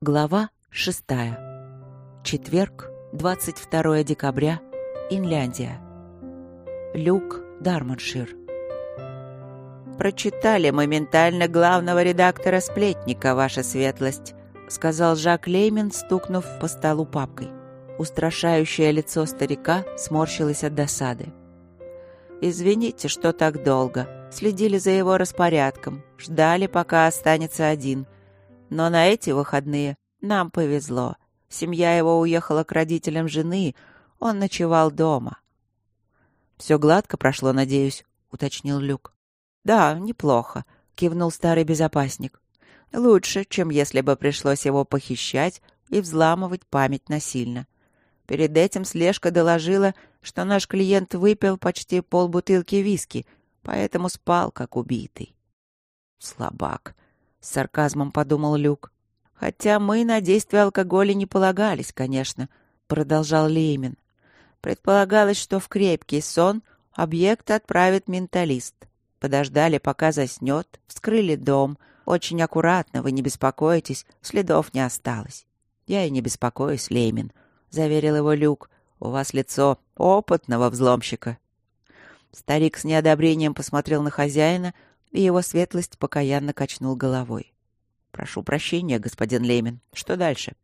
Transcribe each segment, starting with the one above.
Глава шестая. Четверг, 22 декабря, Инляндия. Люк, Дармоншир. «Прочитали моментально главного редактора «Сплетника», ваша светлость», сказал Жак Леймен, стукнув по столу папкой. Устрашающее лицо старика сморщилось от досады. «Извините, что так долго. Следили за его распорядком. Ждали, пока останется один. Но на эти выходные нам повезло. Семья его уехала к родителям жены. Он ночевал дома». «Все гладко прошло, надеюсь», — уточнил Люк. «Да, неплохо», — кивнул старый безопасник. «Лучше, чем если бы пришлось его похищать и взламывать память насильно. Перед этим слежка доложила, что наш клиент выпил почти полбутылки виски, поэтому спал, как убитый». «Слабак», — с сарказмом подумал Люк. «Хотя мы на действие алкоголя не полагались, конечно», — продолжал Леймин. «Предполагалось, что в крепкий сон объект отправит менталист. Подождали, пока заснет, вскрыли дом. Очень аккуратно, вы не беспокойтесь, следов не осталось». «Я и не беспокоюсь, Леймин», — заверил его Люк. «У вас лицо опытного взломщика». Старик с неодобрением посмотрел на хозяина, и его светлость покаянно качнул головой. «Прошу прощения, господин Леймин. Что дальше?»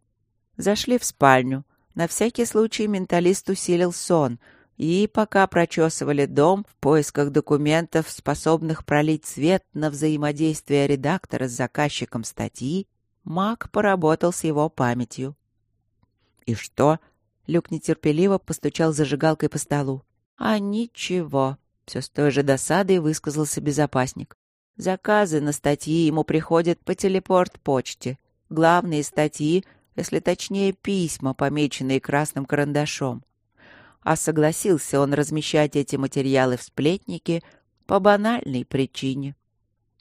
Зашли в спальню. На всякий случай менталист усилил сон, и пока прочесывали дом в поисках документов, способных пролить свет на взаимодействие редактора с заказчиком статьи, маг поработал с его памятью. «И что?» — Люк нетерпеливо постучал зажигалкой по столу. «А ничего», — все с той же досадой высказался безопасник. «Заказы на статьи ему приходят по телепорт-почте. Главные статьи, если точнее письма, помеченные красным карандашом а согласился он размещать эти материалы в сплетнике по банальной причине.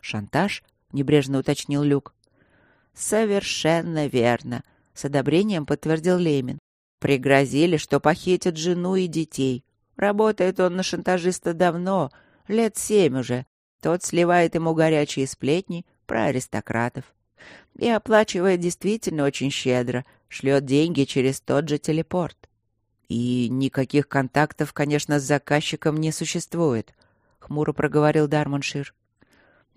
«Шантаж?» — небрежно уточнил Люк. «Совершенно верно», — с одобрением подтвердил Лемин. «Пригрозили, что похитят жену и детей. Работает он на шантажиста давно, лет семь уже. Тот сливает ему горячие сплетни про аристократов. И оплачивает действительно очень щедро, шлет деньги через тот же телепорт. «И никаких контактов, конечно, с заказчиком не существует», — хмуро проговорил Дармоншир.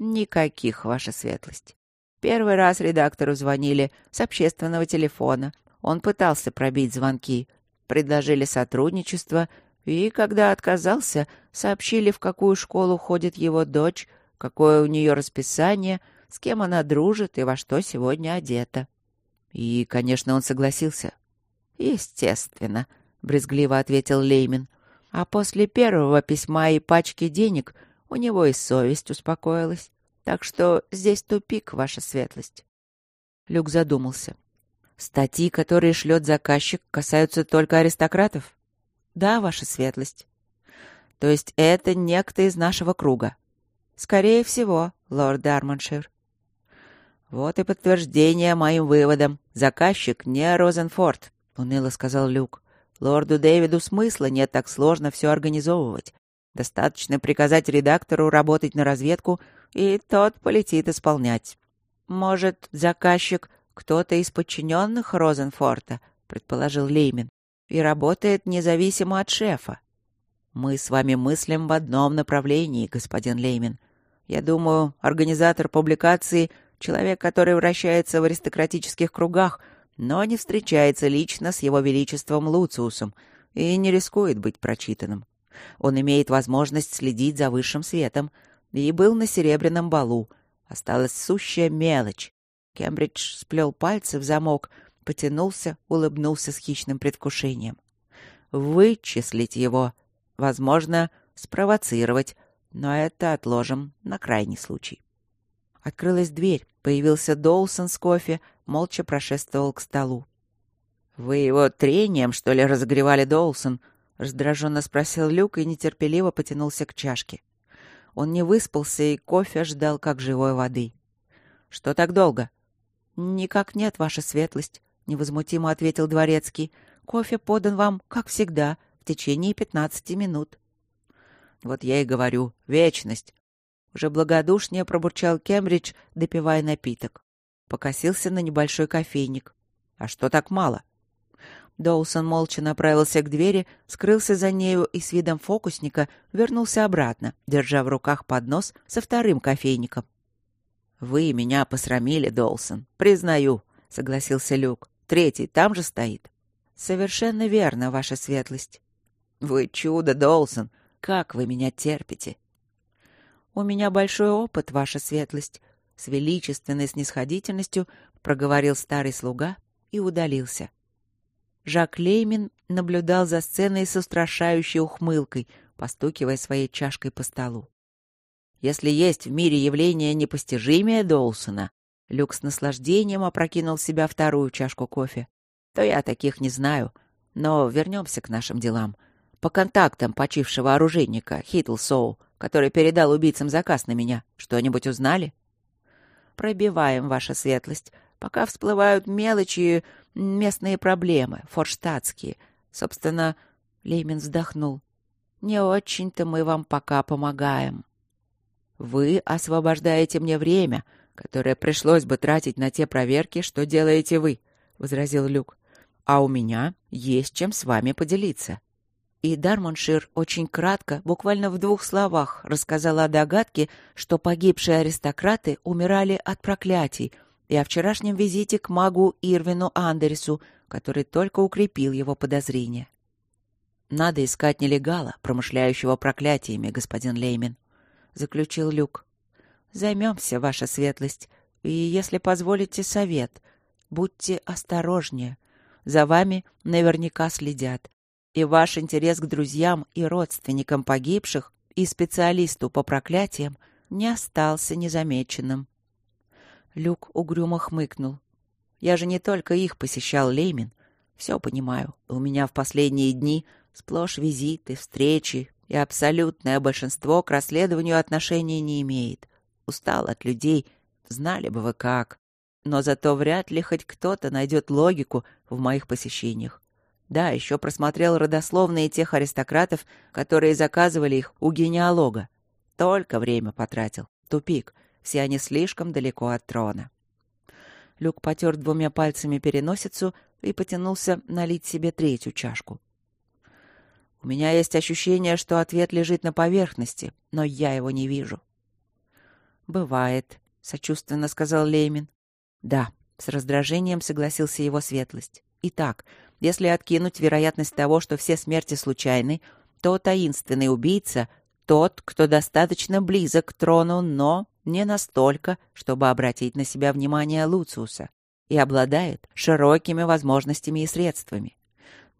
«Никаких, ваша светлость. Первый раз редактору звонили с общественного телефона. Он пытался пробить звонки. Предложили сотрудничество, и, когда отказался, сообщили, в какую школу ходит его дочь, какое у нее расписание, с кем она дружит и во что сегодня одета. И, конечно, он согласился. Естественно брезгливо ответил Леймин. А после первого письма и пачки денег у него и совесть успокоилась. Так что здесь тупик, ваша светлость. Люк задумался. Статьи, которые шлет заказчик, касаются только аристократов? Да, ваша светлость. То есть это некто из нашего круга? Скорее всего, лорд Дармоншир. Вот и подтверждение моим выводам. Заказчик не Розенфорд, уныло сказал Люк. Лорду Дэвиду смысла нет так сложно все организовывать. Достаточно приказать редактору работать на разведку, и тот полетит исполнять. Может, заказчик кто-то из подчиненных Розенфорта, предположил Леймин, и работает независимо от шефа. Мы с вами мыслим в одном направлении, господин Леймин. Я думаю, организатор публикации — человек, который вращается в аристократических кругах — но не встречается лично с его величеством Луциусом и не рискует быть прочитанным. Он имеет возможность следить за высшим светом и был на серебряном балу. Осталась сущая мелочь. Кембридж сплел пальцы в замок, потянулся, улыбнулся с хищным предвкушением. Вычислить его, возможно, спровоцировать, но это отложим на крайний случай. Открылась дверь, появился Доусон с кофе, молча прошествовал к столу. «Вы его трением, что ли, разогревали, Доусон?» — раздраженно спросил Люк и нетерпеливо потянулся к чашке. Он не выспался и кофе ждал, как живой воды. «Что так долго?» «Никак нет, ваша светлость», — невозмутимо ответил дворецкий. «Кофе подан вам, как всегда, в течение пятнадцати минут». «Вот я и говорю, вечность!» Уже благодушнее пробурчал Кембридж, допивая напиток. покосился на небольшой кофейник. «А что так мало?» Доусон молча направился к двери, скрылся за нею и с видом фокусника вернулся обратно, держа в руках поднос со вторым кофейником. «Вы меня посрамили, Доусон, признаю», — согласился Люк. «Третий там же стоит». «Совершенно верно, ваша светлость». «Вы чудо, Доусон! Как вы меня терпите!» «У меня большой опыт, ваша светлость», — с величественной снисходительностью проговорил старый слуга и удалился. Жак Леймин наблюдал за сценой с устрашающей ухмылкой, постукивая своей чашкой по столу. Если есть в мире явление непостижимее Доусона, Люк с наслаждением опрокинул в себя вторую чашку кофе, то я таких не знаю. Но вернемся к нашим делам. По контактам почившего оружейника Хитлсоу, который передал убийцам заказ на меня, что-нибудь узнали? Пробиваем, ваша светлость. Пока всплывают мелочи, местные проблемы, форштадтские. Собственно, Леймин вздохнул. Не очень-то мы вам пока помогаем. Вы освобождаете мне время, которое пришлось бы тратить на те проверки, что делаете вы, — возразил Люк. А у меня есть чем с вами поделиться. И Дармоншир очень кратко, буквально в двух словах, рассказала о догадке, что погибшие аристократы умирали от проклятий, и о вчерашнем визите к магу Ирвину Андерсу, который только укрепил его подозрения. «Надо искать нелегала, промышляющего проклятиями, господин Леймин», — заключил Люк. «Займемся, ваша светлость, и, если позволите, совет. Будьте осторожнее. За вами наверняка следят. И ваш интерес к друзьям и родственникам погибших и специалисту по проклятиям не остался незамеченным. Люк угрюмо хмыкнул. Я же не только их посещал, Леймин. Все понимаю. У меня в последние дни сплошь визиты, встречи, и абсолютное большинство к расследованию отношения не имеет. Устал от людей, знали бы вы как. Но зато вряд ли хоть кто-то найдет логику в моих посещениях. Да, еще просмотрел родословные тех аристократов, которые заказывали их у генеалога. Только время потратил. Тупик — все они слишком далеко от трона. Люк потер двумя пальцами переносицу и потянулся налить себе третью чашку. «У меня есть ощущение, что ответ лежит на поверхности, но я его не вижу». «Бывает», — сочувственно сказал Леймин. «Да», — с раздражением согласился его светлость. «Итак, если откинуть вероятность того, что все смерти случайны, то таинственный убийца — тот, кто достаточно близок к трону, но не настолько, чтобы обратить на себя внимание Луциуса, и обладает широкими возможностями и средствами.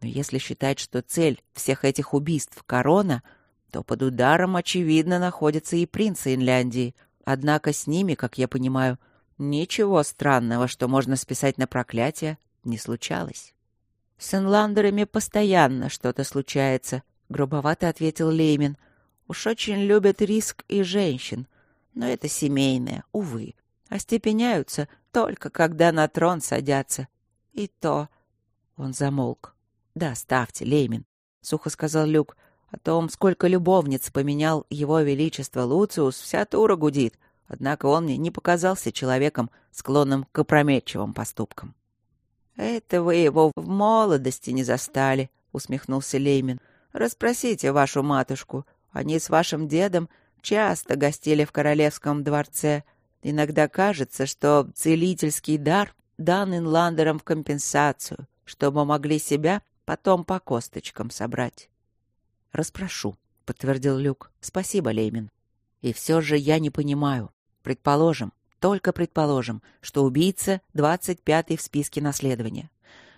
Но если считать, что цель всех этих убийств — корона, то под ударом, очевидно, находятся и принцы Инляндии. Однако с ними, как я понимаю, ничего странного, что можно списать на проклятие, не случалось. «С инландерами постоянно что-то случается», — грубовато ответил Леймин. «Уж очень любят риск и женщин, но это семейное, увы. Остепеняются только когда на трон садятся. И то... Он замолк. «Да, ставьте, Леймин», — сухо сказал Люк. «О том, сколько любовниц поменял его величество Луциус, вся тура гудит. Однако он мне не показался человеком, склонным к опрометчивым поступкам». «Это вы его в молодости не застали», — усмехнулся Леймин. «Расспросите вашу матушку. Они с вашим дедом часто гостили в королевском дворце. Иногда кажется, что целительский дар дан инландерам в компенсацию, чтобы могли себя потом по косточкам собрать. «Распрошу», — подтвердил Люк. «Спасибо, Леймин. И все же я не понимаю. Предположим, только предположим, что убийца двадцать пятый в списке наследования.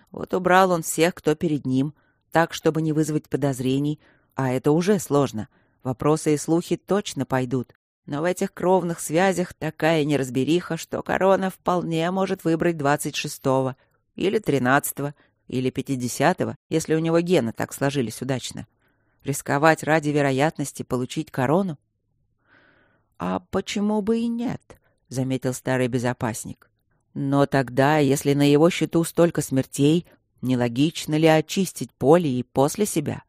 Вот убрал он всех, кто перед ним, так, чтобы не вызвать подозрений, а это уже сложно — Вопросы и слухи точно пойдут. Но в этих кровных связях такая неразбериха, что корона вполне может выбрать двадцать шестого или тринадцатого или пятидесятого, если у него гены так сложились удачно. Рисковать ради вероятности получить корону? «А почему бы и нет?» — заметил старый безопасник. «Но тогда, если на его счету столько смертей, нелогично ли очистить поле и после себя?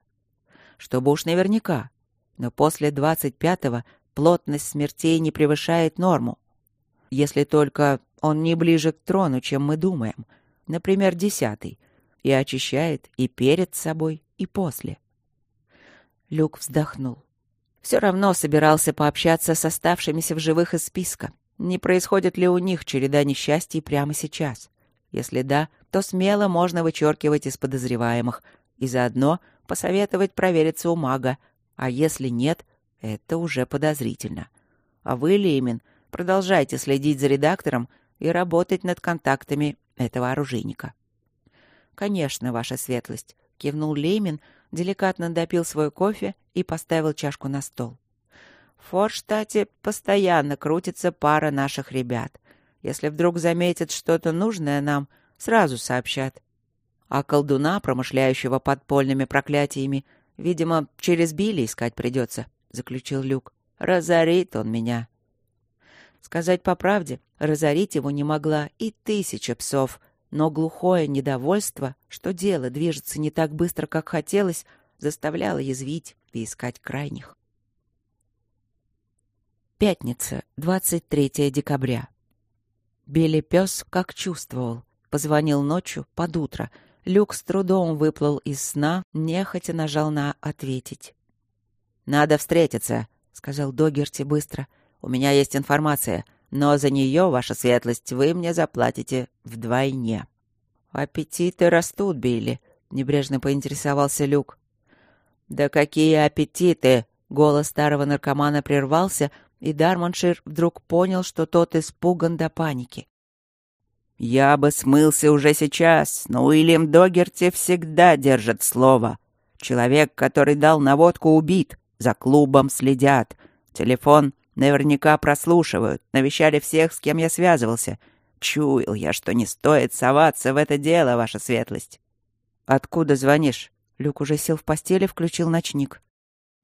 Чтобы уж наверняка, но после 25-го плотность смертей не превышает норму. Если только он не ближе к трону, чем мы думаем. Например, десятый. И очищает и перед собой, и после. Люк вздохнул. Все равно собирался пообщаться с оставшимися в живых из списка. Не происходит ли у них череда несчастий прямо сейчас? Если да, то смело можно вычеркивать из подозреваемых и заодно посоветовать провериться у мага. А если нет, это уже подозрительно. А вы, Леймин, продолжайте следить за редактором и работать над контактами этого оружейника. «Конечно, ваша светлость», — кивнул Леймин, деликатно допил свой кофе и поставил чашку на стол. В Форштате постоянно крутится пара наших ребят. Если вдруг заметят что-то нужное нам, сразу сообщат. А колдуна, промышляющего подпольными проклятиями, видимо, через Билли искать придется, — заключил Люк. Разорит он меня. Сказать по правде, разорить его не могла и тысяча псов, но глухое недовольство, что дело движется не так быстро, как хотелось, заставляло язвить и искать крайних. Пятница, 23 декабря. Белый пес как чувствовал. Позвонил ночью, под утро. Люк с трудом выплыл из сна, нехотя нажал на «ответить». «Надо встретиться», — сказал Догерти быстро. «У меня есть информация, но за нее, ваша светлость, вы мне заплатите вдвойне». «Аппетиты растут, Билли», — небрежно поинтересовался Люк. «Да какие аппетиты!» Голос старого наркомана прервался, и Дарманшир вдруг понял, что тот испуган до паники. «Я бы смылся уже сейчас, но Уильям Догерти всегда держит слово. Человек, который дал наводку, убит. За клубом следят. Телефон наверняка прослушивают. Навещали всех, с кем я связывался. Чуял я, что не стоит соваться в это дело, ваша светлость». «Откуда звонишь?» Люк уже сел в постели, включил ночник.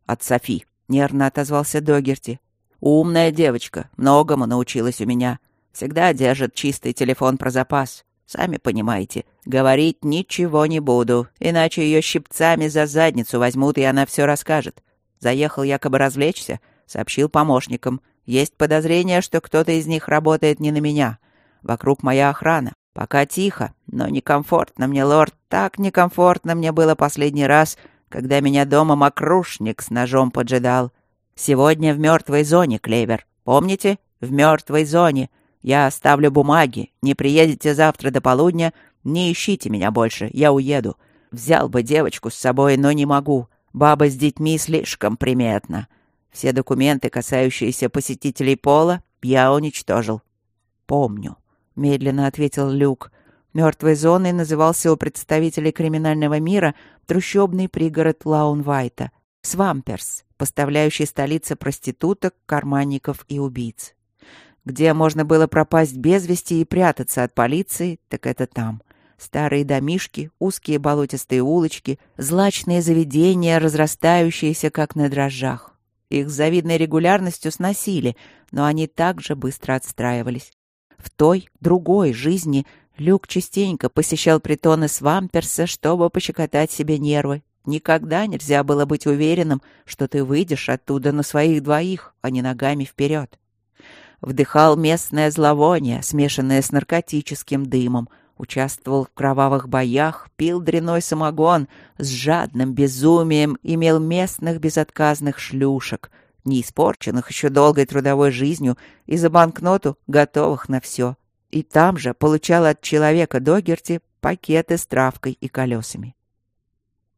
«От Софи», — нервно отозвался Догерти. «Умная девочка, многому научилась у меня. Всегда держит чистый телефон про запас. Сами понимаете, говорить ничего не буду, иначе ее щипцами за задницу возьмут, и она все расскажет. Заехал якобы развлечься, сообщил помощникам. Есть подозрение, что кто-то из них работает не на меня. Вокруг моя охрана. Пока тихо, но некомфортно мне, лорд, так некомфортно мне было последний раз, когда меня дома мокрушник с ножом поджидал. Сегодня в мертвой зоне, Клевер. Помните? В мертвой зоне. Я оставлю бумаги. Не приедете завтра до полудня, не ищите меня больше. Я уеду. Взял бы девочку с собой, но не могу. Баба с детьми слишком приметна. Все документы, касающиеся посетителей пола, я уничтожил. Помню медленно ответил Люк. Мертвой зоной назывался у представителей криминального мира трущобный пригород Лаунвайта, Свамперс, поставляющий столице проституток, карманников и убийц. Где можно было пропасть без вести и прятаться от полиции, так это там. Старые домишки, узкие болотистые улочки, злачные заведения, разрастающиеся, как на дрожжах. Их с завидной регулярностью сносили, но они также быстро отстраивались. В той, другой жизни Люк частенько посещал притоны Свамперса, чтобы пощекотать себе нервы. Никогда нельзя было быть уверенным, что ты выйдешь оттуда на своих двоих, а не ногами вперед. Вдыхал местное зловоние, смешанное с наркотическим дымом, участвовал в кровавых боях, пил дряной самогон, с жадным безумием имел местных безотказных шлюшек — не испорченных еще долгой трудовой жизнью и за банкноту, готовых на все. И там же получал от человека Догерти пакеты с травкой и колесами.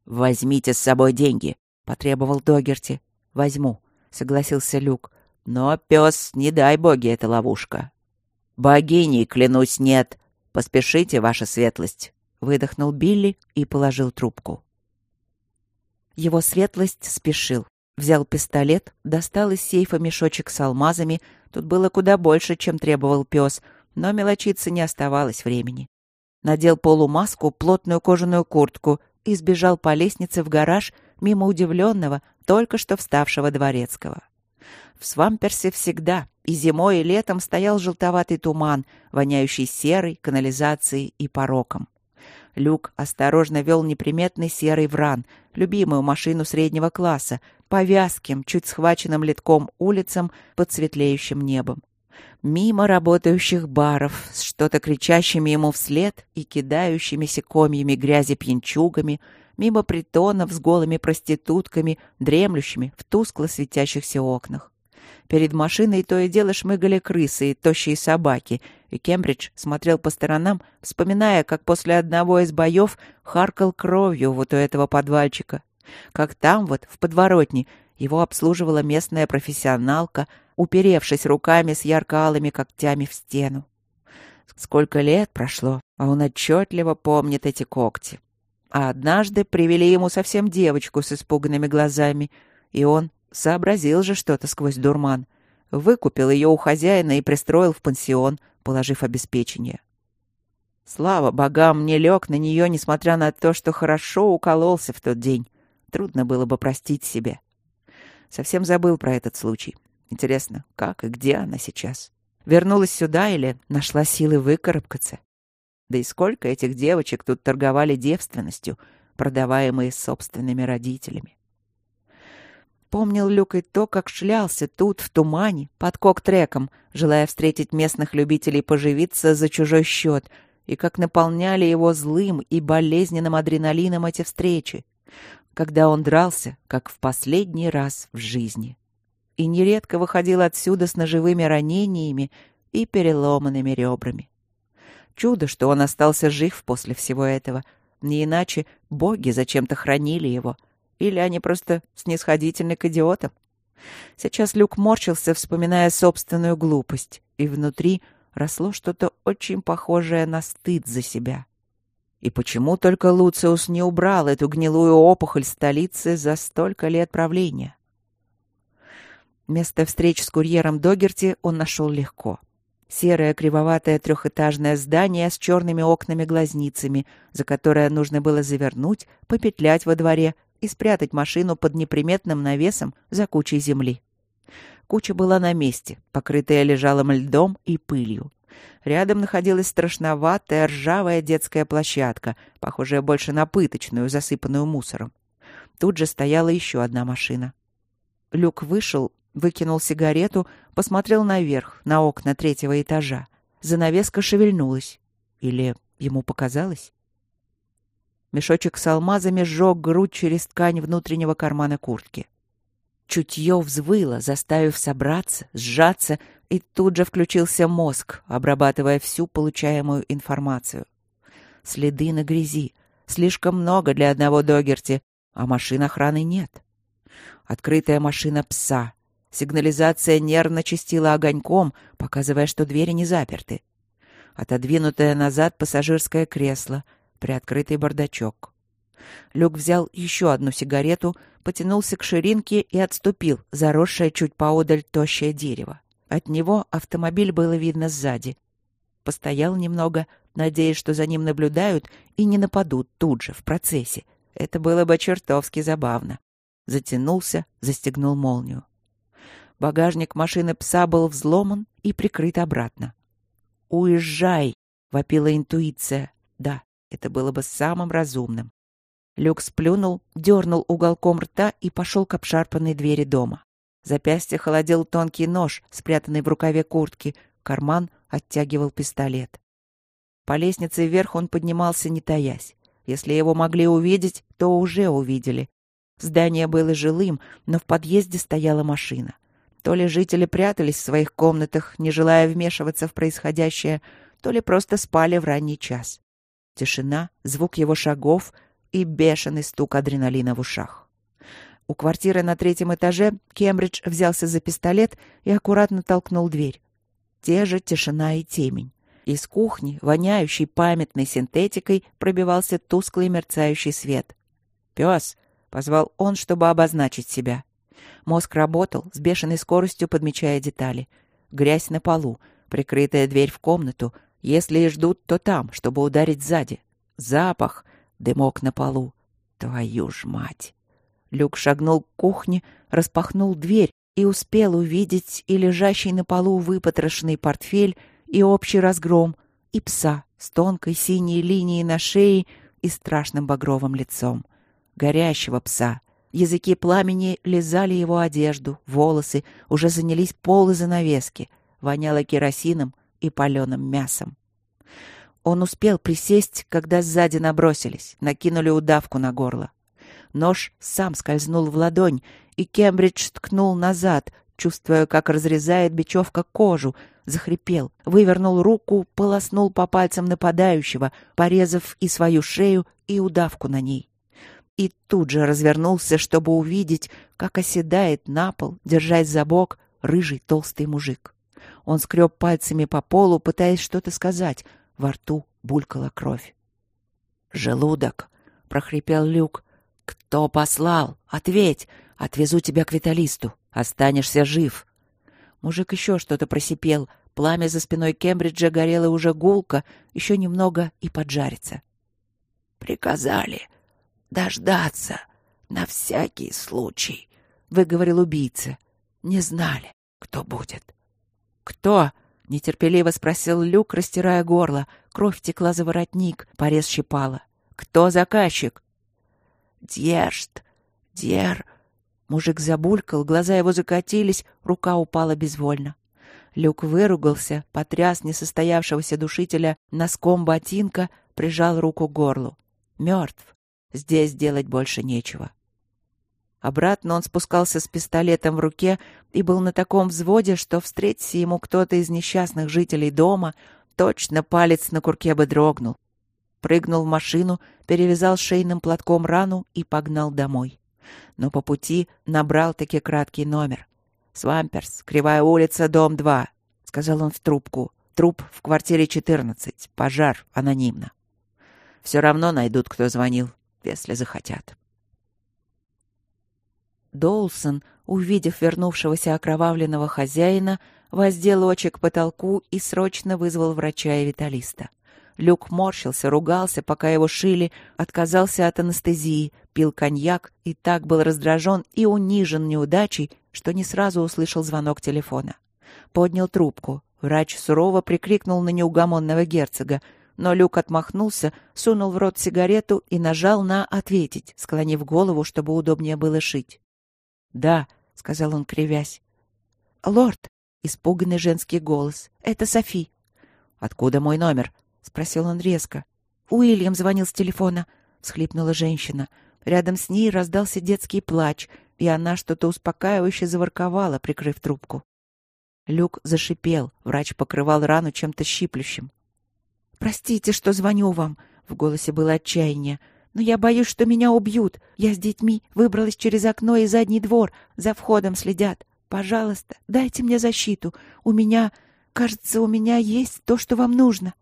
«Возьмите с собой деньги», — потребовал Догерти. «Возьму», — согласился Люк. «Но, пес, не дай боги, это ловушка». «Богиней, клянусь, нет. Поспешите, ваша светлость», — выдохнул Билли и положил трубку. Его светлость спешил. Взял пистолет, достал из сейфа мешочек с алмазами. Тут было куда больше, чем требовал пес, но мелочиться не оставалось времени. Надел полумаску, плотную кожаную куртку и сбежал по лестнице в гараж мимо удивленного, только что вставшего дворецкого. В Свамперсе всегда, и зимой, и летом стоял желтоватый туман, воняющий серой, канализацией и пороком. Люк осторожно вел неприметный серый вран, любимую машину среднего класса, по вязким, чуть схваченным литком улицам под светлеющим небом. Мимо работающих баров с что-то кричащими ему вслед и кидающимися комьями грязи пьянчугами, мимо притонов с голыми проститутками, дремлющими в тускло светящихся окнах. Перед машиной то и дело шмыгали крысы и тощие собаки, и Кембридж смотрел по сторонам, вспоминая, как после одного из боев харкал кровью вот у этого подвальчика. Как там вот, в подворотне, его обслуживала местная профессионалка, уперевшись руками с ярко-алыми когтями в стену. Сколько лет прошло, а он отчетливо помнит эти когти. А однажды привели ему совсем девочку с испуганными глазами, и он сообразил же что-то сквозь дурман. Выкупил ее у хозяина и пристроил в пансион, положив обеспечение. Слава богам, не лег на нее, несмотря на то, что хорошо укололся в тот день. Трудно было бы простить себе. Совсем забыл про этот случай. Интересно, как и где она сейчас? Вернулась сюда или нашла силы выкарабкаться? Да и сколько этих девочек тут торговали девственностью, продаваемые собственными родителями. Помнил Люк и то, как шлялся тут, в тумане, под кок-треком, желая встретить местных любителей поживиться за чужой счет, и как наполняли его злым и болезненным адреналином эти встречи, когда он дрался, как в последний раз в жизни. И нередко выходил отсюда с ножевыми ранениями и переломанными ребрами. Чудо, что он остался жив после всего этого. Не иначе боги зачем-то хранили его. Или они просто снисходительны к идиотам. Сейчас Люк морщился, вспоминая собственную глупость, и внутри росло что-то очень похожее на стыд за себя. И почему только Луциус не убрал эту гнилую опухоль столицы за столько лет правления? Место встреч с курьером Догерти он нашел легко. Серое кривоватое трехэтажное здание с черными окнами-глазницами, за которое нужно было завернуть, попетлять во дворе и спрятать машину под неприметным навесом за кучей земли. Куча была на месте, покрытая лежалым льдом и пылью. Рядом находилась страшноватая ржавая детская площадка, похожая больше на пыточную, засыпанную мусором. Тут же стояла еще одна машина. Люк вышел, выкинул сигарету, посмотрел наверх, на окна третьего этажа. Занавеска шевельнулась. Или ему показалось? Мешочек с алмазами сжег грудь через ткань внутреннего кармана куртки. Чутье взвыло, заставив собраться, сжаться, и тут же включился мозг, обрабатывая всю получаемую информацию. Следы на грязи. Слишком много для одного Догерти, а машин охраны нет. Открытая машина пса. Сигнализация нервно чистила огоньком, показывая, что двери не заперты. Отодвинутое назад пассажирское кресло, приоткрытый бардачок. Люк взял еще одну сигарету, потянулся к ширинке и отступил, заросшее чуть поодаль тощее дерево. От него автомобиль было видно сзади. Постоял немного, надеясь, что за ним наблюдают и не нападут тут же, в процессе. Это было бы чертовски забавно. Затянулся, застегнул молнию. Багажник машины пса был взломан и прикрыт обратно. «Уезжай!» — вопила интуиция. Да, это было бы самым разумным. Люк сплюнул, дернул уголком рта и пошел к обшарпанной двери дома. Запястье холодил тонкий нож, спрятанный в рукаве куртки. Карман оттягивал пистолет. По лестнице вверх он поднимался, не таясь. Если его могли увидеть, то уже увидели. Здание было жилым, но в подъезде стояла машина. То ли жители прятались в своих комнатах, не желая вмешиваться в происходящее, то ли просто спали в ранний час. Тишина, звук его шагов — и бешеный стук адреналина в ушах. У квартиры на третьем этаже Кембридж взялся за пистолет и аккуратно толкнул дверь. Те же тишина и темень. Из кухни, воняющей памятной синтетикой, пробивался тусклый мерцающий свет. «Пес!» — позвал он, чтобы обозначить себя. Мозг работал, с бешеной скоростью подмечая детали. Грязь на полу, прикрытая дверь в комнату. Если и ждут, то там, чтобы ударить сзади. Запах — дымок на полу. Твою ж мать! Люк шагнул к кухне, распахнул дверь и успел увидеть и лежащий на полу выпотрошенный портфель, и общий разгром, и пса с тонкой синей линией на шее и страшным багровым лицом. Горящего пса. Языки пламени лизали его одежду, волосы, уже занялись полы занавески. воняло керосином и паленым мясом. Он успел присесть, когда сзади набросились, накинули удавку на горло. Нож сам скользнул в ладонь, и Кембридж ткнул назад, чувствуя, как разрезает бечевка кожу, захрипел, вывернул руку, полоснул по пальцам нападающего, порезав и свою шею, и удавку на ней. И тут же развернулся, чтобы увидеть, как оседает на пол, держась за бок, рыжий толстый мужик. Он скреб пальцами по полу, пытаясь что-то сказать. Во рту булькала кровь. «Желудок!» — прохрипел Люк. «Кто послал? Ответь! Отвезу тебя к Виталисту. Останешься жив!» Мужик еще что-то просипел. Пламя за спиной Кембриджа горело уже гулко, еще немного и поджарится. «Приказали дождаться на всякий случай», — выговорил убийца. «Не знали, кто будет». «Кто?» — нетерпеливо спросил Люк, растирая горло. Кровь текла за воротник, порез щипала. «Кто заказчик?» «Дьешт, Дьер...» Мужик забулькал, глаза его закатились, рука упала безвольно. Люк выругался, потряс несостоявшегося душителя носком ботинка, прижал руку к горлу. Мертв. Здесь делать больше нечего. Обратно он спускался с пистолетом в руке и был на таком взводе, что встретиться ему кто-то из несчастных жителей дома, точно палец на курке бы дрогнул. Прыгнул в машину, перевязал шейным платком рану и погнал домой. Но по пути набрал таки краткий номер. «Свамперс, Кривая улица, дом 2», — сказал он в трубку. «Труп в квартире 14. Пожар. Анонимно». «Все равно найдут, кто звонил, если захотят». Доулсон, увидев вернувшегося окровавленного хозяина, воздел очи к потолку и срочно вызвал врача и виталиста. Люк морщился, ругался, пока его шили, отказался от анестезии, пил коньяк и так был раздражен и унижен неудачей, что не сразу услышал звонок телефона. Поднял трубку. Врач сурово прикрикнул на неугомонного герцога, но Люк отмахнулся, сунул в рот сигарету и нажал на «ответить», склонив голову, чтобы удобнее было шить. «Да», — сказал он, кривясь. «Лорд», — испуганный женский голос, — «это Софи». «Откуда мой номер?» — спросил он резко. «Уильям звонил с телефона», — всхлипнула женщина. Рядом с ней раздался детский плач, и она что-то успокаивающе заворковала, прикрыв трубку. Люк зашипел, врач покрывал рану чем-то щиплющим. «Простите, что звоню вам», — в голосе было отчаяние. «Но я боюсь, что меня убьют. Я с детьми выбралась через окно и задний двор. За входом следят. Пожалуйста, дайте мне защиту. У меня... Кажется, у меня есть то, что вам нужно».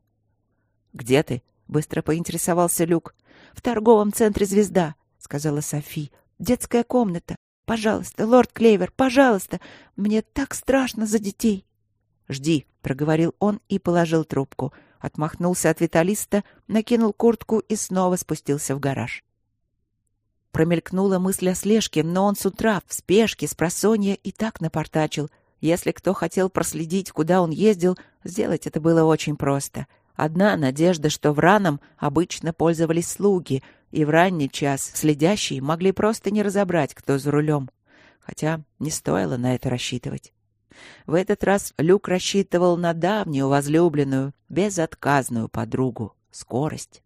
«Где ты?» — быстро поинтересовался Люк. «В торговом центре «Звезда», — сказала Софи. «Детская комната. Пожалуйста, лорд Клевер, пожалуйста. Мне так страшно за детей». «Жди», — проговорил он и положил трубку. Отмахнулся от виталиста, накинул куртку и снова спустился в гараж. Промелькнула мысль о слежке, но он с утра, в спешке, с просонья и так напортачил. Если кто хотел проследить, куда он ездил, сделать это было очень просто — Одна надежда, что в раном обычно пользовались слуги, и в ранний час следящие могли просто не разобрать, кто за рулем. Хотя не стоило на это рассчитывать. В этот раз Люк рассчитывал на давнюю возлюбленную, безотказную подругу — скорость.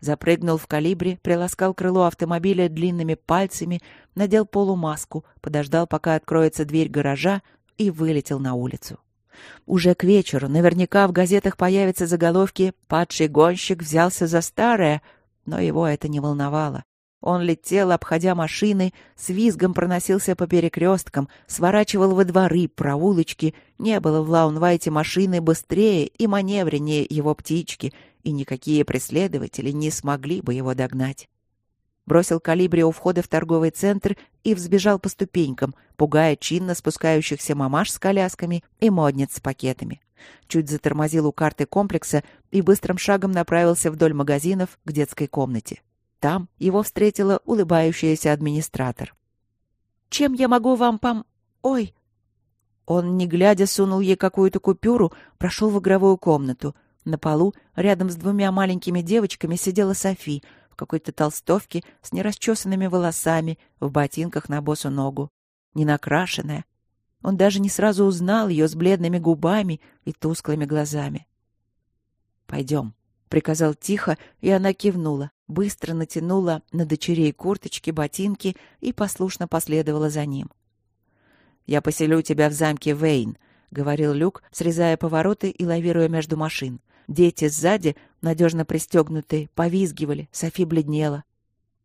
Запрыгнул в калибре, приласкал крыло автомобиля длинными пальцами, надел полумаску, подождал, пока откроется дверь гаража и вылетел на улицу. Уже к вечеру наверняка в газетах появятся заголовки «Падший гонщик взялся за старое», но его это не волновало. Он летел, обходя машины, с визгом проносился по перекресткам, сворачивал во дворы, проулочки. Не было в Лаунвайте машины быстрее и маневреннее его птички, и никакие преследователи не смогли бы его догнать бросил калибри у входа в торговый центр и взбежал по ступенькам, пугая чинно спускающихся мамаш с колясками и модниц с пакетами. Чуть затормозил у карты комплекса и быстрым шагом направился вдоль магазинов к детской комнате. Там его встретила улыбающаяся администратор. «Чем я могу вам пом... Ой!» Он, не глядя, сунул ей какую-то купюру, прошел в игровую комнату. На полу, рядом с двумя маленькими девочками, сидела Софи, какой-то толстовке с нерасчесанными волосами, в ботинках на босу ногу. Не накрашенная. Он даже не сразу узнал ее с бледными губами и тусклыми глазами. «Пойдем», — приказал тихо, и она кивнула, быстро натянула на дочерей курточки, ботинки и послушно последовала за ним. «Я поселю тебя в замке Вейн», — говорил Люк, срезая повороты и лавируя между машин. Дети сзади, надежно пристегнутые, повизгивали, Софи бледнела.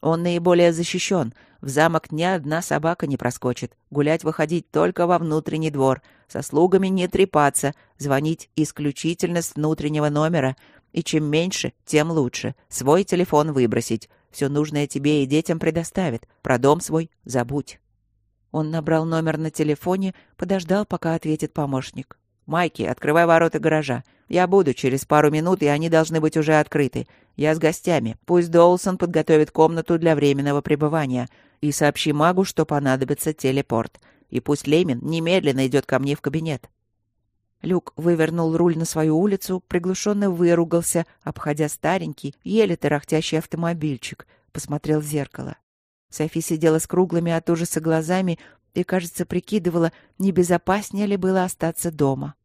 Он наиболее защищен. В замок ни одна собака не проскочит. Гулять выходить только во внутренний двор. Со слугами не трепаться. Звонить исключительно с внутреннего номера. И чем меньше, тем лучше. Свой телефон выбросить. Все нужное тебе и детям предоставят. Про дом свой забудь. Он набрал номер на телефоне, подождал, пока ответит помощник. «Майки, открывай ворота гаража. Я буду через пару минут, и они должны быть уже открыты. Я с гостями. Пусть Доулсон подготовит комнату для временного пребывания. И сообщи магу, что понадобится телепорт. И пусть Леймин немедленно идет ко мне в кабинет». Люк вывернул руль на свою улицу, приглушенно выругался, обходя старенький, еле тарахтящий автомобильчик, посмотрел в зеркало. Софи сидела с круглыми от ужаса глазами и, кажется, прикидывала, не безопаснее ли было остаться дома.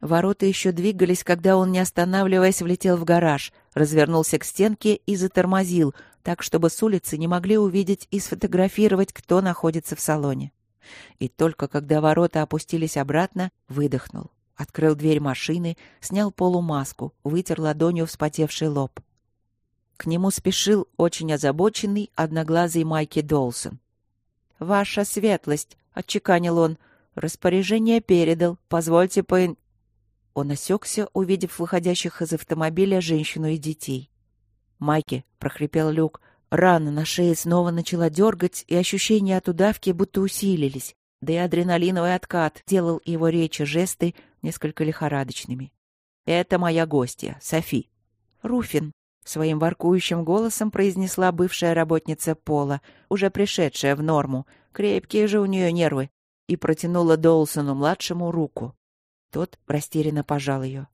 Ворота еще двигались, когда он, не останавливаясь, влетел в гараж, развернулся к стенке и затормозил, так, чтобы с улицы не могли увидеть и сфотографировать, кто находится в салоне. И только когда ворота опустились обратно, выдохнул. Открыл дверь машины, снял полумаску, вытер ладонью вспотевший лоб. К нему спешил очень озабоченный, одноглазый Майки Долсон. «Ваша светлость», — отчеканил он, — «распоряжение передал. Позвольте по...» Он осекся, увидев выходящих из автомобиля женщину и детей. «Майки», — прохрипел Люк, — рана на шее снова начала дергать, и ощущения от удавки будто усилились, да и адреналиновый откат делал его речи жесты несколько лихорадочными. «Это моя гостья, Софи». «Руфин», Своим воркующим голосом произнесла бывшая работница Пола, уже пришедшая в норму. Крепкие же у нее нервы. И протянула Доулсону-младшему руку. Тот растерянно пожал ее.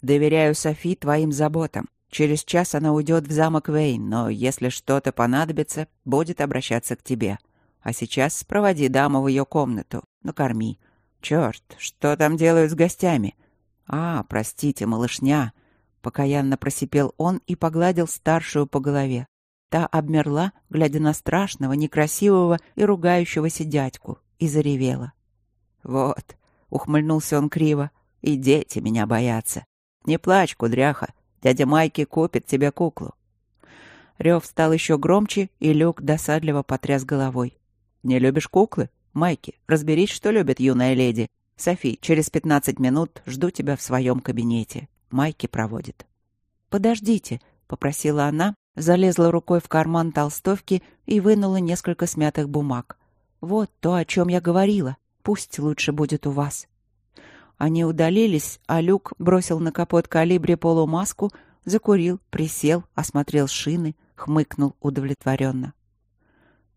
«Доверяю Софи твоим заботам. Через час она уйдет в замок Вейн, но если что-то понадобится, будет обращаться к тебе. А сейчас проводи даму в ее комнату, накорми. Черт, что там делают с гостями? А, простите, малышня. Покаянно просипел он и погладил старшую по голове. Та обмерла, глядя на страшного, некрасивого и ругающегося дядьку, и заревела. «Вот», — ухмыльнулся он криво, — «и дети меня боятся. Не плачь, кудряха, дядя Майки купит тебе куклу». Рев стал еще громче, и Люк досадливо потряс головой. «Не любишь куклы? Майки, разберись, что любит юная леди. Софи, через пятнадцать минут жду тебя в своем кабинете». Майки проводит. «Подождите», — попросила она, залезла рукой в карман толстовки и вынула несколько смятых бумаг. «Вот то, о чем я говорила. Пусть лучше будет у вас». Они удалились, а Люк бросил на капот калибре полумаску, закурил, присел, осмотрел шины, хмыкнул удовлетворенно.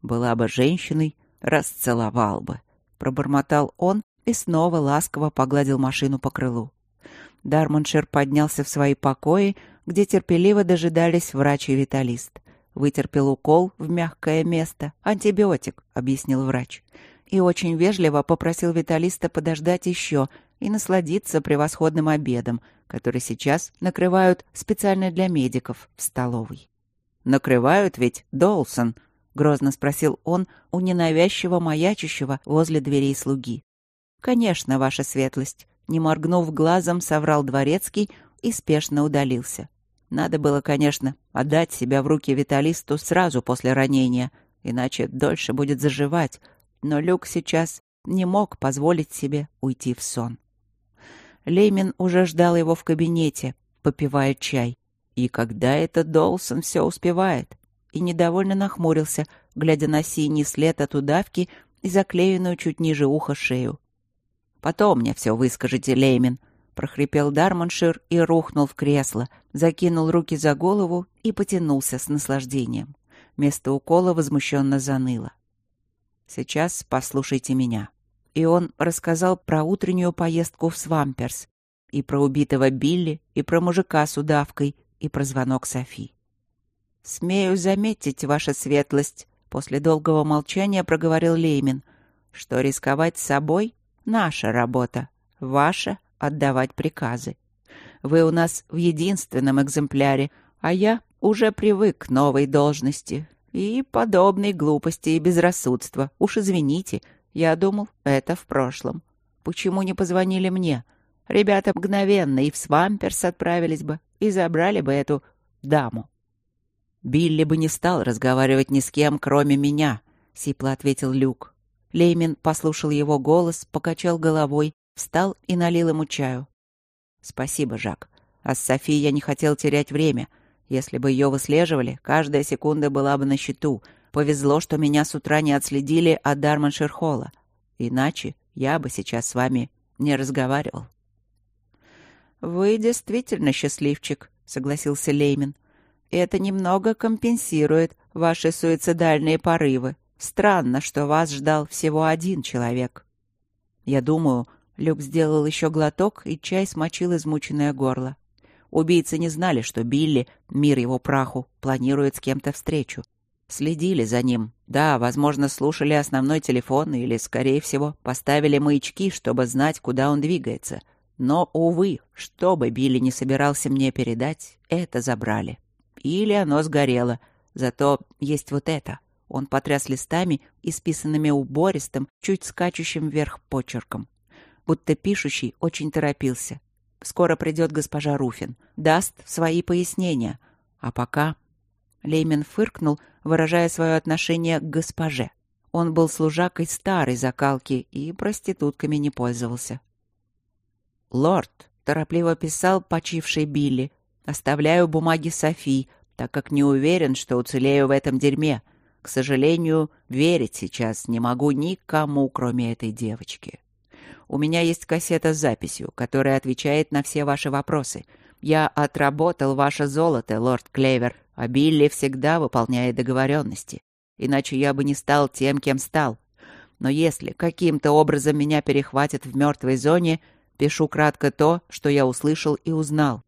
«Была бы женщиной, расцеловал бы», — пробормотал он и снова ласково погладил машину по крылу. Дармоншир поднялся в свои покои, где терпеливо дожидались врач и виталист. Вытерпел укол в мягкое место. «Антибиотик», — объяснил врач. И очень вежливо попросил виталиста подождать еще и насладиться превосходным обедом, который сейчас накрывают специально для медиков в столовой. «Накрывают ведь, Долсон?» — грозно спросил он у ненавязчиво маячащего возле дверей слуги. «Конечно, ваша светлость», не моргнув глазом, соврал дворецкий и спешно удалился. Надо было, конечно, отдать себя в руки Виталисту сразу после ранения, иначе дольше будет заживать, но Люк сейчас не мог позволить себе уйти в сон. Леймин уже ждал его в кабинете, попивая чай. И когда этот Долсон все успевает? И недовольно нахмурился, глядя на синий след от удавки и заклеенную чуть ниже уха шею. Потом мне все выскажите, Леймин», — прохрипел Дарманшир и рухнул в кресло, закинул руки за голову и потянулся с наслаждением. Место укола возмущенно заныло. «Сейчас послушайте меня». И он рассказал про утреннюю поездку в Свамперс, и про убитого Билли, и про мужика с удавкой, и про звонок Софи. «Смею заметить, ваша светлость», — после долгого молчания проговорил Леймин — что рисковать собой — наша работа, ваша — отдавать приказы. Вы у нас в единственном экземпляре, а я уже привык к новой должности. И подобной глупости и безрассудства. Уж извините, я думал, это в прошлом. Почему не позвонили мне? Ребята мгновенно и в Свамперс отправились бы, и забрали бы эту даму. «Билли бы не стал разговаривать ни с кем, кроме меня», — сипло ответил Люк. Леймин послушал его голос, покачал головой, встал и налил ему чаю. «Спасибо, Жак. А с Софи я не хотел терять время. Если бы ее выслеживали, каждая секунда была бы на счету. Повезло, что меня с утра не отследили от Дарманширхолла. Иначе я бы сейчас с вами не разговаривал». «Вы действительно счастливчик», — согласился Леймин. Это немного компенсирует ваши суицидальные порывы. Странно, что вас ждал всего один человек. Я думаю, Люк сделал еще глоток, и чай смочил измученное горло. Убийцы не знали, что Билли, мир его праху, планирует с кем-то встречу. Следили за ним. Да, возможно, слушали основной телефон или, скорее всего, поставили маячки, чтобы знать, куда он двигается. Но, увы, что бы Билли не собирался мне передать, это забрали. Или оно сгорело. Зато есть вот это. Он потряс листами, исписанными убористым, чуть скачущим вверх почерком. Будто пишущий очень торопился. Скоро придет госпожа Руфин. Даст свои пояснения. А пока... Леймен фыркнул, выражая свое отношение к госпоже. Он был служакой старой закалки и проститутками не пользовался. «Лорд», — торопливо писал почивший Билли, Оставляю бумаги Софи, так как не уверен, что уцелею в этом дерьме. К сожалению, верить сейчас не могу никому, кроме этой девочки. У меня есть кассета с записью, которая отвечает на все ваши вопросы. Я отработал ваше золото, лорд Клевер, а Билли всегда выполняет договоренности. Иначе я бы не стал тем, кем стал. Но если каким-то образом меня перехватят в мертвой зоне, пишу кратко то, что я услышал и узнал.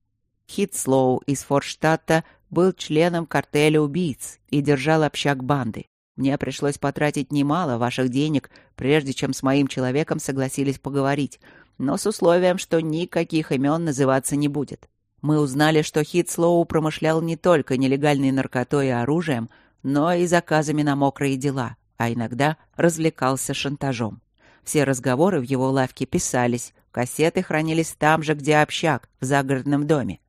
Хитслоу из Форштадта был членом картеля убийц и держал общак банды. Мне пришлось потратить немало ваших денег, прежде чем с моим человеком согласились поговорить, но с условием, что никаких имен называться не будет. Мы узнали, что Хитслоу промышлял не только нелегальной наркотой и оружием, но и заказами на мокрые дела, а иногда развлекался шантажом. Все разговоры в его лавке писались, кассеты хранились там же, где общак, в загородном доме.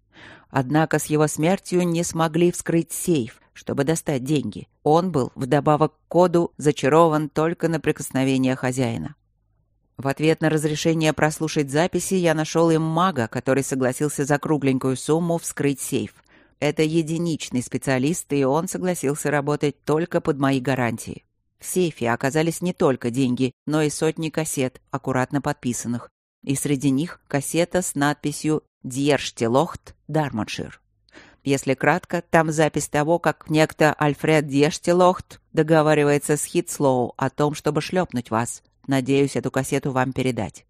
Однако с его смертью не смогли вскрыть сейф, чтобы достать деньги. Он был, вдобавок к коду, зачарован только на прикосновение хозяина. В ответ на разрешение прослушать записи я нашел им мага, который согласился за кругленькую сумму вскрыть сейф. Это единичный специалист, и он согласился работать только под мои гарантии. В сейфе оказались не только деньги, но и сотни кассет, аккуратно подписанных. И среди них кассета с надписью Дьерштелохт, Дармоншир. Если кратко, там запись того, как некто Альфред Дьештелохт договаривается с Хитслоу о том, чтобы шлепнуть вас. Надеюсь, эту кассету вам передать.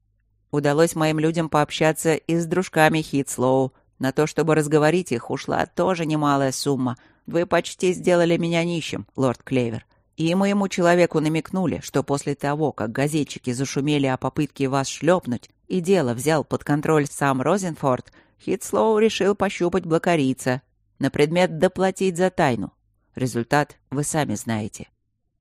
Удалось моим людям пообщаться и с дружками Хитслоу. На то, чтобы разговорить их, ушла тоже немалая сумма. Вы почти сделали меня нищим, лорд Клевер. И моему человеку намекнули, что после того, как газетчики зашумели о попытке вас шлепнуть, и дело взял под контроль сам Розенфорд, Хитслоу решил пощупать блокарица на предмет доплатить за тайну. Результат вы сами знаете.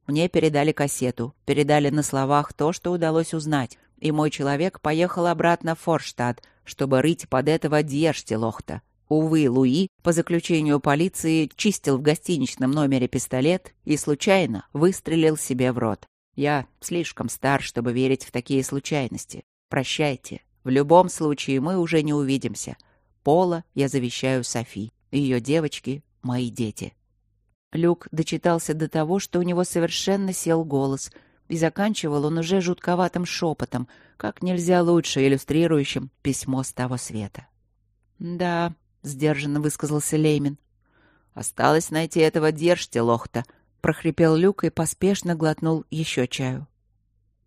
Мне передали кассету, передали на словах то, что удалось узнать, и мой человек поехал обратно в Форштадт, чтобы рыть под этого Дьерштелохта. Увы, Луи, по заключению полиции, чистил в гостиничном номере пистолет и случайно выстрелил себе в рот. Я слишком стар, чтобы верить в такие случайности. Прощайте. В любом случае мы уже не увидимся. Пола я завещаю Софи. Ее девочки — мои дети». Люк дочитался до того, что у него совершенно сел голос, и заканчивал он уже жутковатым шепотом, как нельзя лучше иллюстрирующим письмо с того света. «Да», — сдержанно высказался Леймин. «Осталось найти этого держьте, лохта», — прохрипел Люк и поспешно глотнул еще чаю.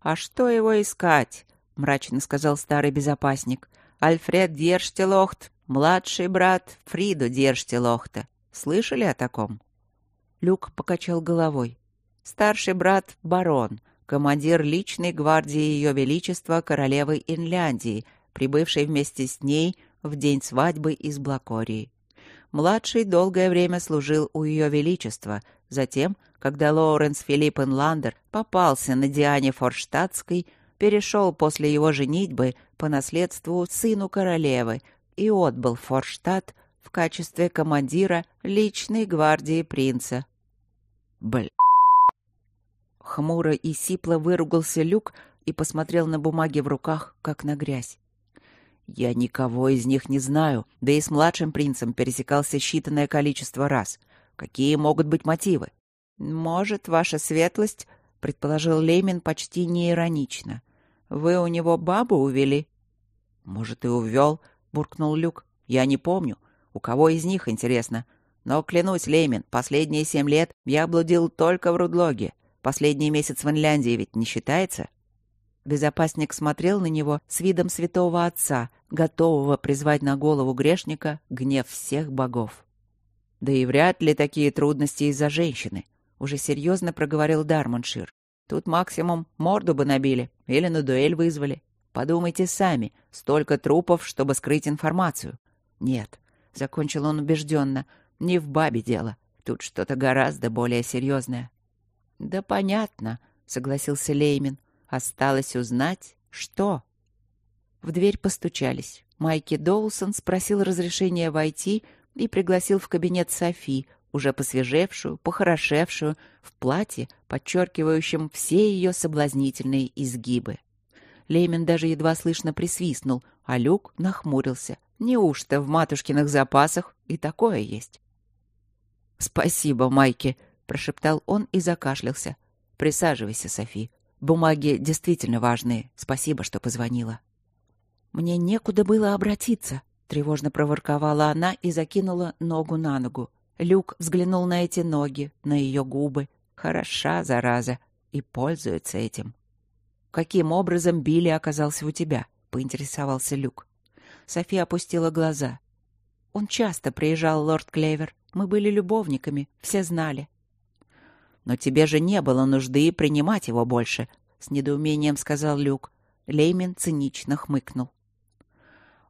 «А что его искать? — мрачно сказал старый безопасник. «Альфред Дерштелохт, младший брат Фриду Дерштелохта. Слышали о таком?» Люк покачал головой. «Старший брат — барон, командир личной гвардии Ее Величества королевы Инляндии, прибывшей вместе с ней в день свадьбы из Блакории. Младший долгое время служил у Ее Величества, затем, когда Лоуренс Филипп Инландер попался на Диане Форштадтской, перешел после его женитьбы по наследству сыну королевы и отбыл Форштадт в качестве командира личной гвардии принца. Бл. Хмуро и сипло выругался Люк и посмотрел на бумаги в руках, как на грязь. Я никого из них не знаю, да и с младшим принцем пересекался считанное количество раз. Какие могут быть мотивы? Может, ваша светлость, предположил Леймин почти неиронично. Вы у него бабу увели? Может, и увел, буркнул Люк. Я не помню. У кого из них, интересно? Но, клянусь, Леймин, последние семь лет я блудил только в Рудлоге. Последний месяц в Инляндии ведь не считается? Безопасник смотрел на него с видом святого отца, готового призвать на голову грешника гнев всех богов. «Да и вряд ли такие трудности из-за женщины», — уже серьезно проговорил Дармоншир. «Тут максимум морду бы набили или на дуэль вызвали. Подумайте сами, столько трупов, чтобы скрыть информацию. Нет, — закончил он убежденно, — не в бабе дело. Тут что-то гораздо более серьезное. «Да понятно», — согласился Леймин. Осталось узнать, что. В дверь постучались. Майки Доусон спросил разрешения войти и пригласил в кабинет Софи, уже посвежевшую, похорошевшую, в платье, подчеркивающем все ее соблазнительные изгибы. Леймен даже едва слышно присвистнул, а Люк нахмурился. Неужто в матушкиных запасах и такое есть? «Спасибо, Майки», — прошептал он и закашлялся. «Присаживайся, Софи. Бумаги действительно важные. Спасибо, что позвонила. Мне некуда было обратиться, тревожно проворковала она и закинула ногу на ногу. Люк взглянул на эти ноги, на ее губы. Хороша, зараза, и пользуется этим. Каким образом Билли оказался у тебя? поинтересовался Люк. София опустила глаза. Он часто приезжал, лорд Клевер. Мы были любовниками, все знали. «Но тебе же не было нужды принимать его больше», — с недоумением сказал Люк. Леймин цинично хмыкнул.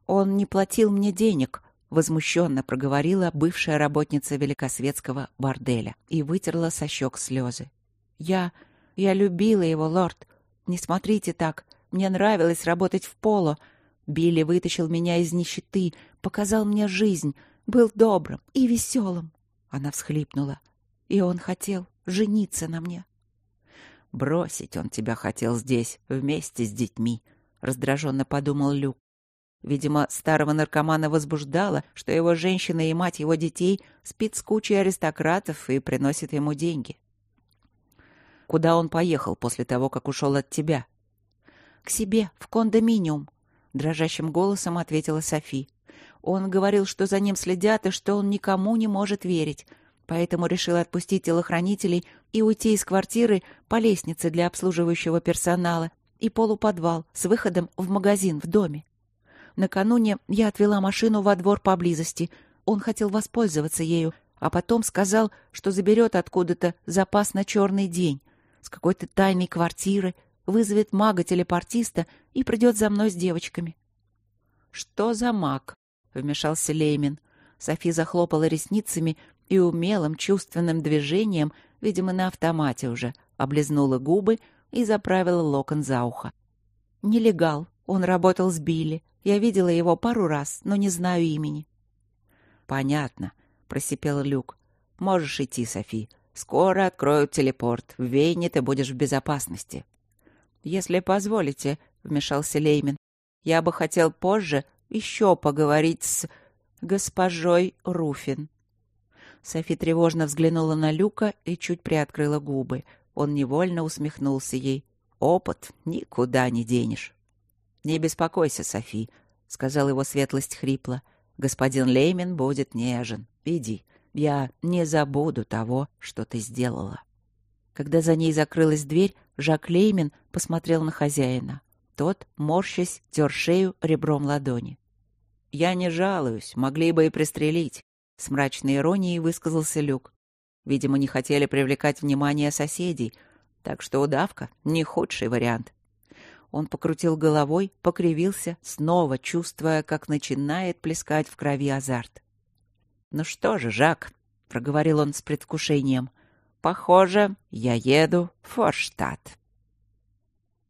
«Он не платил мне денег», — возмущенно проговорила бывшая работница великосветского борделя и вытерла со щек слезы. «Я... я любила его, лорд. Не смотрите так. Мне нравилось работать в поло. Билли вытащил меня из нищеты, показал мне жизнь, был добрым и веселым». Она всхлипнула. «И он хотел, жениться на мне. Бросить он тебя хотел здесь, вместе с детьми, раздраженно подумал Люк. Видимо, старого наркомана возбуждало, что его женщина и мать его детей спит с кучей аристократов и приносит ему деньги. Куда он поехал после того, как ушел от тебя? К себе, в кондоминиум, дрожащим голосом ответила Софи. Он говорил, что за ним следят и что он никому не может верить, поэтому решил отпустить телохранителей и уйти из квартиры по лестнице для обслуживающего персонала и полуподвал с выходом в магазин в доме. Накануне я отвела машину во двор поблизости. Он хотел воспользоваться ею, а потом сказал, что заберет откуда-то запас на черный день с какой-то тайной квартиры, вызовет мага-телепортиста и придет за мной с девочками. — Что за маг? — вмешался Леймин. Софи захлопала ресницами и умелым чувственным движением, видимо, на автомате уже, облизнула губы и заправила локон за ухо. «Нелегал. Он работал с Билли. Я видела его пару раз, но не знаю имени». «Понятно», — просипел Люк. «Можешь идти, Софи. Скоро откроют телепорт. В Вейне ты будешь в безопасности». «Если позволите», — вмешался Леймин, — «я бы хотел позже еще поговорить с госпожой Руфин». Софи тревожно взглянула на Люка и чуть приоткрыла губы. Он невольно усмехнулся ей. «Опыт никуда не денешь». «Не беспокойся, Софи», — сказал его светлость хрипло. «Господин Леймен будет нежен. Иди. Я не забуду того, что ты сделала». Когда за ней закрылась дверь, Жак Леймен посмотрел на хозяина. Тот, морщась, тер шею ребром ладони. «Я не жалуюсь, могли бы и пристрелить. С мрачной иронией высказался Люк. Видимо, не хотели привлекать внимание соседей. Так что удавка — не худший вариант. Он покрутил головой, покривился, снова чувствуя, как начинает плескать в крови азарт. «Ну что же, Жак», — проговорил он с предвкушением, — «похоже, я еду в Форштадт».